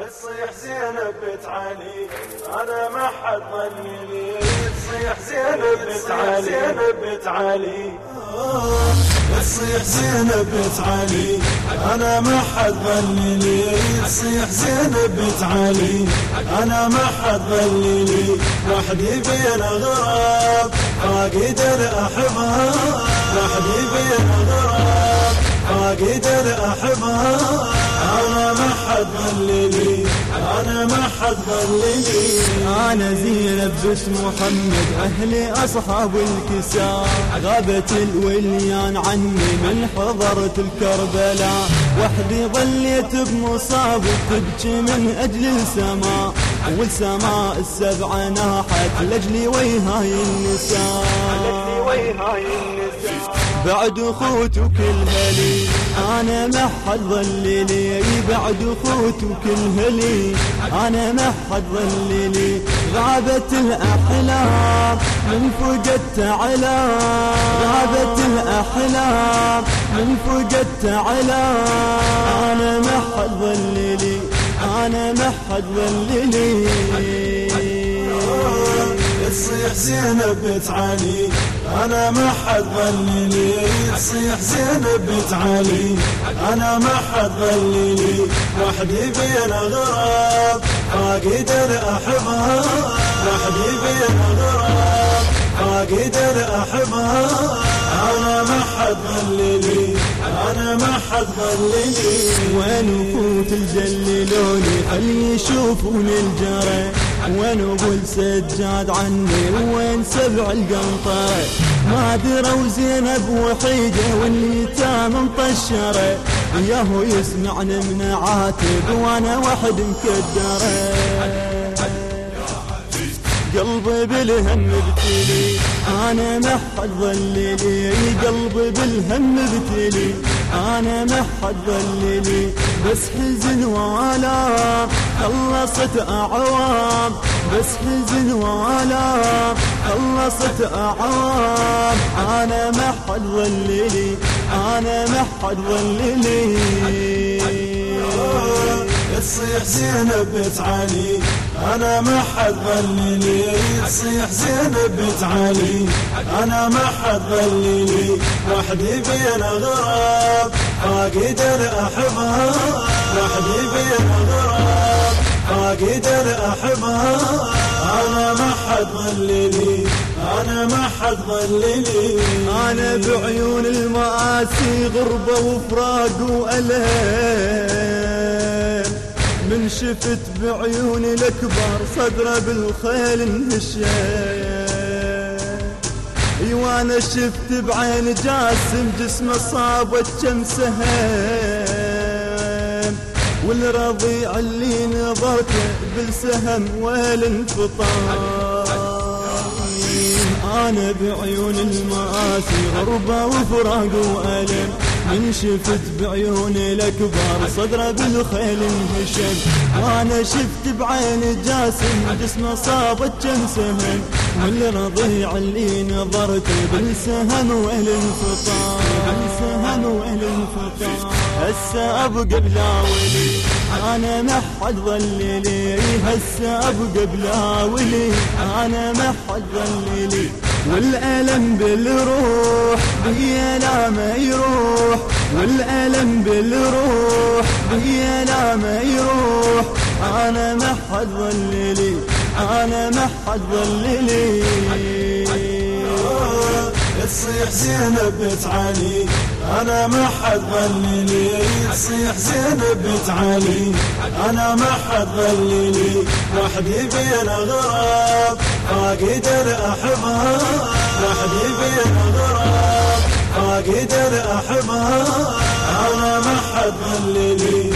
تصيح زينب بنت علي أنا ما حد ظني. لي تصيح زينب بنت علي زينب بنت علي تصيح زينب بنت علي أنا ما حد ظني. لي تصيح زينب بنت علي أنا ما حد ظني. لي وحدي بين غراب فاقد احبها وحدي بين غراب فاقد احبها أنا ما حد ظللي. أنا ما حد ظللي. أنا زينب بس محمد أهلي أصحاب الكساء. غابت الوليان عني من حضرة الكربلاء. وحدي ظليت بمصاب تبكي من أجل السماء. والسماء السبع ناحت لاجلي ويهاي النساء. بعد أخوتك الهلي أنا ما حد ظللي بعد اخوتك الهلي أنا ما حد ظللي غابت الأحلام من فقدت على غابت الأحلام من فقدت على أنا ما حد ظللي أنا ما حد ظللي تصيح زينب بنت علي أنا ما حد ظللي تصيح زينب بنت علي أنا ما حد ظللي وحدي بين غراب. فاقد احبها وحدي بين غراب. فاقد احبها أنا ما حد ظللي أنا ما حد ظللي وين وفوت الجللوني خلي يشوفون الجري. وين ابو السجاد عني وين سبع القنطة ما دروا زينب وحيدة واليتام مطشرة ياهو يسمعني من عاتب وأنا وحد مكدرة. قلبي بالهم ابتلي أنا ما حد ظللي قلبي بالهم ابتلي أنا ما حد ظللي بس حزن ولا خلصت أعوام بس حزن ولا خلصت أعوام أنا ما حد ظللي أنا ما حد ظللي تصيح زينب بنت علي أنا ما حد ظللي تصيح زينب بنت علي أنا ما حد ظللي وحدي بين غراب فاقد احبها وحدي بين غراب فاقد احبها أنا ما حد ظللي أنا ما حد ظللي أنا بعيون المآسي غربة وفراق وألم من شفت بعيوني الكبار صدره بالخيل انهشم وأنا شفت بعين جاسم جسمه صابت كم سهم. والرضيع اللي نظرته بالسهم ويل انفطار. أنا بعيون المآسي غربة وفراق وألم. من شفت بعيوني الأكبر صدره بالخيل انهشم. وأنا شفت بعين جاسم جسمه صابت كم سهم. والرضيع اللي نظرت بالسهم والانفطار بالسهم والانفطار هسه أبقى بلاولي أنا ما حد ظللي هسه أبقى بلاولي أنا ما حد ظللي والألم بالروح بي لا ما يروح. والألم بالروح بي لا ما يروح. أنا ما حد ظللي أنا ما حد ظللي. تصيح زينب بنت علي أنا ما حد ظللي تصيح زينب بنت علي أنا ما حد ظللي وحدي بين غراب فاقد احبها وحدي بين غراب فاقد احبها أنا ما حد ظللي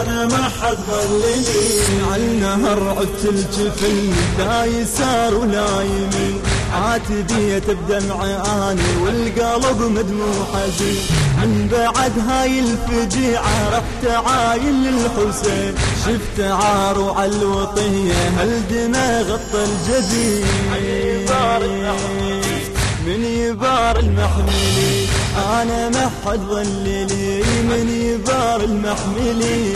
أنا ما حد ظللي على النهر عدت الجفن لا يسار ولا يمين عاتبية بدمع آني والقلب مدموع حزين من بعد هاي الفجيعة رحت عايل للحسين. شفت عار على الوطية هالدماء غطى الجبين. من يبار المحملي أنا ما حد ظللي من يبار المحملي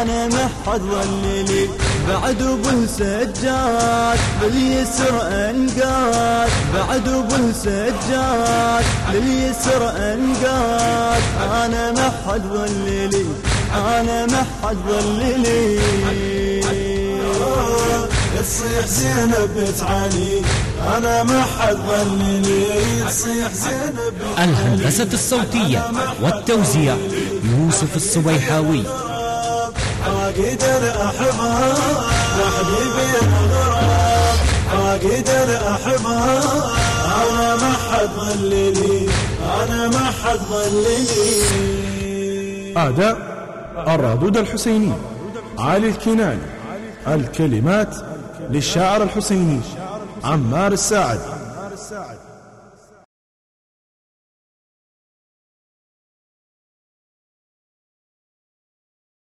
أنا ما حد ظللي بعد أبو سجاد باليسر أنقاد. بعد أبو سجاد باليسر أنقاد. أنا ما حد ظللي أنا ما حد ظللي. تصيح زينب بنت علي أنا ما حد ظنني تصيح زينب الهندسة الصوتية والتوزيع يوسف الصبيحاوي. فاقد الاحباب وحبيبي الغراب فاقد الاحباب أنا ما حد ظلني أنا ما حد ظلني أداء الرادود الحسيني علي الكناني الكلمات للشاعر الحسيني عمار الساعد.